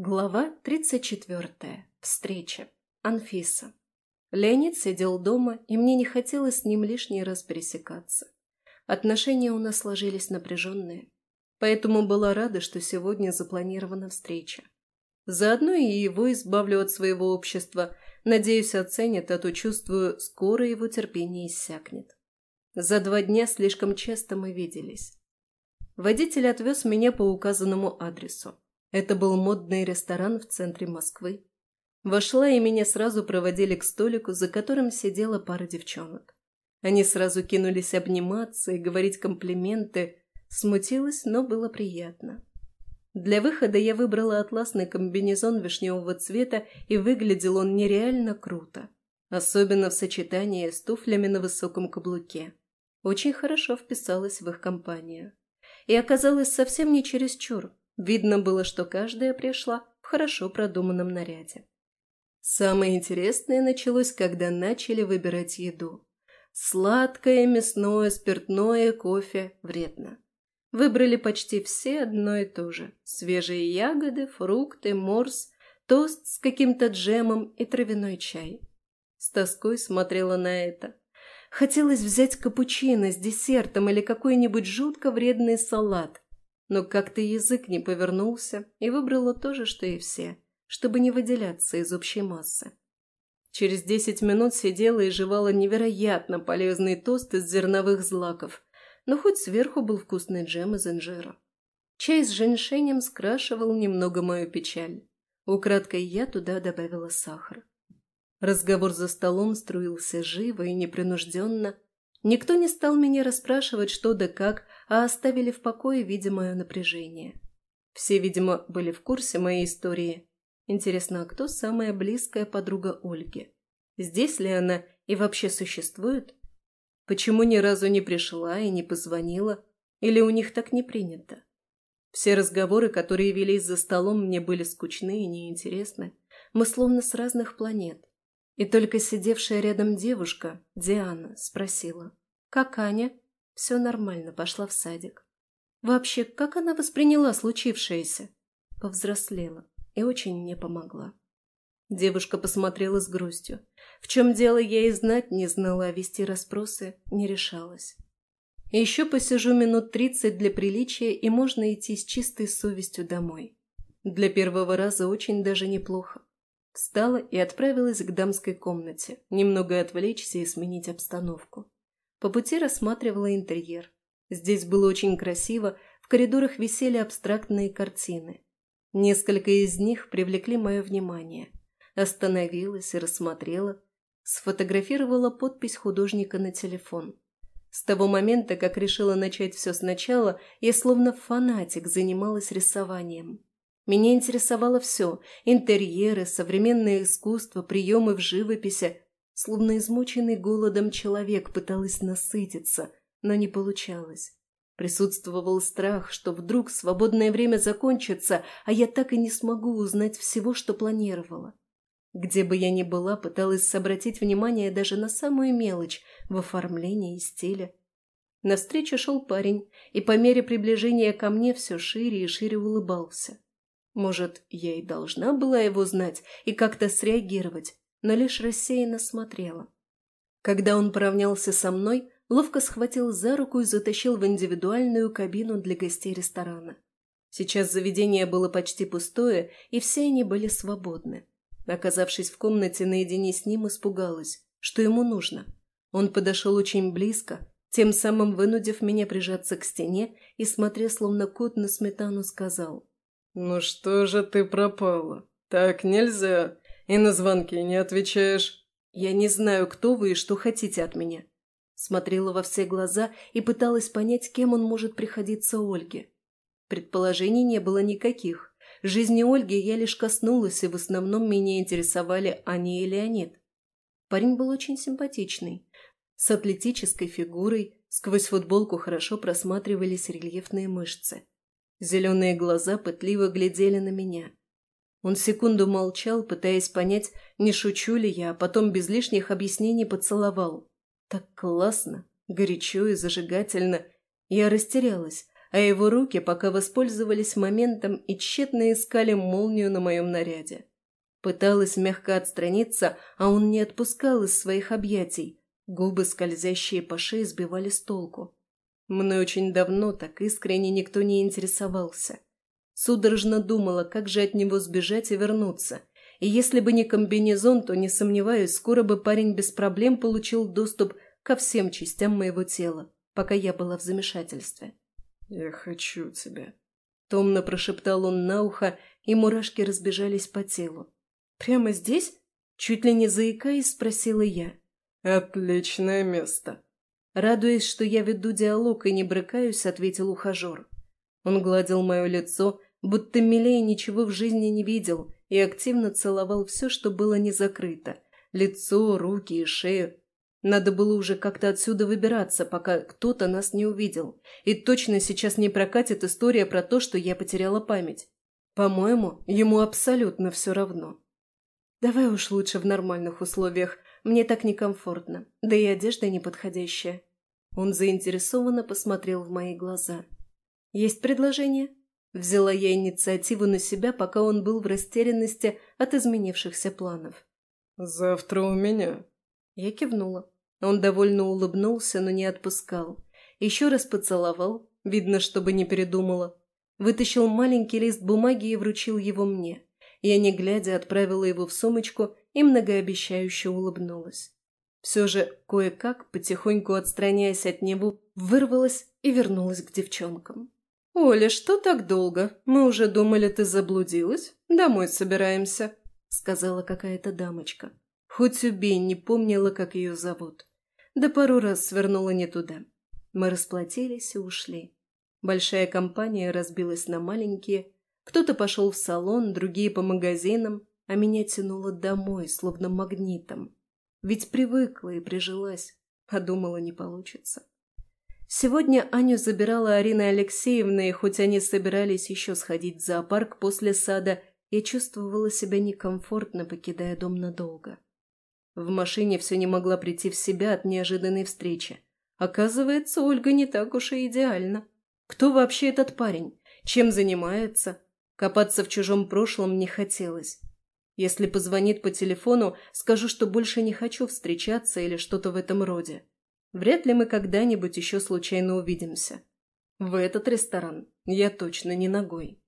Глава 34. Встреча. Анфиса. Леонид сидел дома, и мне не хотелось с ним лишний раз пересекаться. Отношения у нас сложились напряженные, поэтому была рада, что сегодня запланирована встреча. Заодно и его избавлю от своего общества, надеюсь, оценят, а то чувствую, скоро его терпение иссякнет. За два дня слишком часто мы виделись. Водитель отвез меня по указанному адресу. Это был модный ресторан в центре Москвы. Вошла и меня сразу проводили к столику, за которым сидела пара девчонок. Они сразу кинулись обниматься и говорить комплименты. Смутилась, но было приятно. Для выхода я выбрала атласный комбинезон вишневого цвета, и выглядел он нереально круто. Особенно в сочетании с туфлями на высоком каблуке. Очень хорошо вписалась в их компанию. И оказалось совсем не чересчур. Видно было, что каждая пришла в хорошо продуманном наряде. Самое интересное началось, когда начали выбирать еду. Сладкое, мясное, спиртное, кофе – вредно. Выбрали почти все одно и то же. Свежие ягоды, фрукты, морс, тост с каким-то джемом и травяной чай. С тоской смотрела на это. Хотелось взять капучино с десертом или какой-нибудь жутко вредный салат – но как-то язык не повернулся и выбрала то же, что и все, чтобы не выделяться из общей массы. Через десять минут сидела и жевала невероятно полезный тост из зерновых злаков, но хоть сверху был вкусный джем из инжира. Чай с женьшенем скрашивал немного мою печаль. Украдкой я туда добавила сахар. Разговор за столом струился живо и непринужденно. Никто не стал меня расспрашивать, что да как, а оставили в покое, видимое напряжение. Все, видимо, были в курсе моей истории. Интересно, а кто самая близкая подруга Ольги? Здесь ли она и вообще существует? Почему ни разу не пришла и не позвонила? Или у них так не принято? Все разговоры, которые велись за столом, мне были скучны и неинтересны. Мы словно с разных планет. И только сидевшая рядом девушка, Диана, спросила. «Как Аня?» Все нормально, пошла в садик. Вообще, как она восприняла случившееся? Повзрослела и очень мне помогла. Девушка посмотрела с грустью. В чем дело, я и знать не знала, а вести расспросы не решалась. Еще посижу минут тридцать для приличия, и можно идти с чистой совестью домой. Для первого раза очень даже неплохо. Встала и отправилась к дамской комнате, немного отвлечься и сменить обстановку. По пути рассматривала интерьер. Здесь было очень красиво, в коридорах висели абстрактные картины. Несколько из них привлекли мое внимание. Остановилась и рассмотрела. Сфотографировала подпись художника на телефон. С того момента, как решила начать все сначала, я словно фанатик занималась рисованием. Меня интересовало все – интерьеры, современное искусство, приемы в живописи, Словно измученный голодом человек пыталась насытиться, но не получалось. Присутствовал страх, что вдруг свободное время закончится, а я так и не смогу узнать всего, что планировала. Где бы я ни была, пыталась обратить внимание даже на самую мелочь в оформлении и стиле. Навстречу шел парень, и по мере приближения ко мне все шире и шире улыбался. Может, я и должна была его знать и как-то среагировать, но лишь рассеянно смотрела. Когда он поравнялся со мной, ловко схватил за руку и затащил в индивидуальную кабину для гостей ресторана. Сейчас заведение было почти пустое, и все они были свободны. Оказавшись в комнате наедине с ним, испугалась, что ему нужно. Он подошел очень близко, тем самым вынудив меня прижаться к стене и, смотря словно кот на сметану, сказал. «Ну что же ты пропала? Так нельзя. И на звонки не отвечаешь. Я не знаю, кто вы и что хотите от меня. Смотрела во все глаза и пыталась понять, кем он может приходиться Ольге. Предположений не было никаких. Жизни Ольги я лишь коснулась, и в основном меня интересовали Аня и Леонид. Парень был очень симпатичный. С атлетической фигурой, сквозь футболку хорошо просматривались рельефные мышцы. Зеленые глаза пытливо глядели на меня. Он секунду молчал, пытаясь понять, не шучу ли я, а потом без лишних объяснений поцеловал. Так классно, горячо и зажигательно. Я растерялась, а его руки пока воспользовались моментом и тщетно искали молнию на моем наряде. Пыталась мягко отстраниться, а он не отпускал из своих объятий. Губы, скользящие по шее, сбивали с толку. Мной очень давно так искренне никто не интересовался. Судорожно думала, как же от него сбежать и вернуться. И если бы не комбинезон, то, не сомневаюсь, скоро бы парень без проблем получил доступ ко всем частям моего тела, пока я была в замешательстве. «Я хочу тебя», — томно прошептал он на ухо, и мурашки разбежались по телу. «Прямо здесь?» — чуть ли не заикаясь, спросила я. «Отличное место», Радуясь, что я веду диалог и не брыкаюсь, ответил ухажер. Он гладил мое лицо, будто милее ничего в жизни не видел, и активно целовал все, что было не закрыто. Лицо, руки и шею. Надо было уже как-то отсюда выбираться, пока кто-то нас не увидел. И точно сейчас не прокатит история про то, что я потеряла память. По-моему, ему абсолютно все равно. Давай уж лучше в нормальных условиях. Мне так некомфортно. Да и одежда неподходящая. Он заинтересованно посмотрел в мои глаза. «Есть предложение?» Взяла я инициативу на себя, пока он был в растерянности от изменившихся планов. «Завтра у меня». Я кивнула. Он довольно улыбнулся, но не отпускал. Еще раз поцеловал, видно, чтобы не передумала. Вытащил маленький лист бумаги и вручил его мне. Я, не глядя, отправила его в сумочку и многообещающе улыбнулась. Все же, кое-как, потихоньку отстраняясь от него, вырвалась и вернулась к девчонкам. «Оля, что так долго? Мы уже думали, ты заблудилась. Домой собираемся», — сказала какая-то дамочка. Хоть убей, не помнила, как ее зовут. Да пару раз свернула не туда. Мы расплатились и ушли. Большая компания разбилась на маленькие. Кто-то пошел в салон, другие по магазинам, а меня тянуло домой, словно магнитом. Ведь привыкла и прижилась, а думала, не получится. Сегодня Аню забирала Арина Алексеевна, и хоть они собирались еще сходить в зоопарк после сада, я чувствовала себя некомфортно, покидая дом надолго. В машине все не могла прийти в себя от неожиданной встречи. Оказывается, Ольга не так уж и идеальна. Кто вообще этот парень? Чем занимается? Копаться в чужом прошлом не хотелось. Если позвонит по телефону, скажу, что больше не хочу встречаться или что-то в этом роде. Вряд ли мы когда-нибудь еще случайно увидимся. В этот ресторан я точно не ногой.